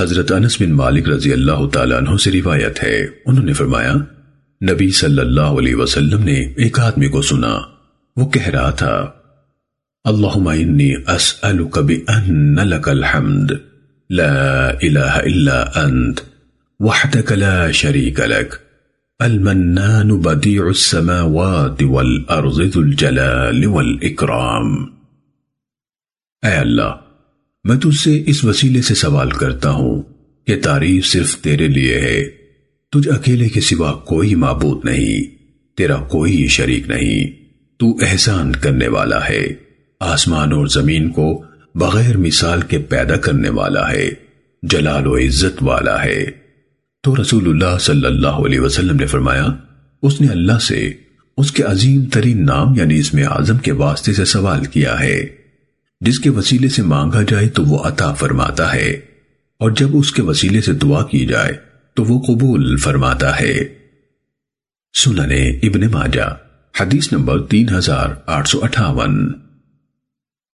حضرت انس بن مالک رضی اللہ تعالیٰ عنہ سے روایت ہے۔ انہوں نے فرمایا، نبی صلی اللہ علیہ وسلم نے ایک آدمی کو سنا۔ وہ کہہ رہا تھا، اللہم انی اسألک بأن لک الحمد، لا الہ الا انت، وحدک لا شریک لک، المنان بدیع السماوات والارض ذو الجلال والاکرام اے اللہ میں تجھ سے اس وسیلے سے سوال کرتا ہوں کہ تعریف صرف تیرے لیے ہے۔ تجھ اکیلے کے سوا کوئی معبود نہیں، تیرا کوئی شریک نہیں۔ تو احسان کرنے والا ہے۔ آسمان اور زمین کو بغیر مثال کے پیدا کرنے والا ہے۔ جلال و عزت والا ہے۔ تو رسول اللہ صلی اللہ علیہ وسلم نے فرمایا، اس نے اللہ سے اس کے عظیم ترین نام یعنی اس میں اعظم کے واسطے سے سوال کیا ہے۔ جس کے وسیلے سے مانگا جائے تو وہ عطا فرماتا ہے، اور جب اس کے وسیلے سے دعا کی جائے تو وہ قبول فرماتا ہے۔ سننے ابن ماجہ، حدیث نمبر تین ہزار آٹھ سو اٹھاون۔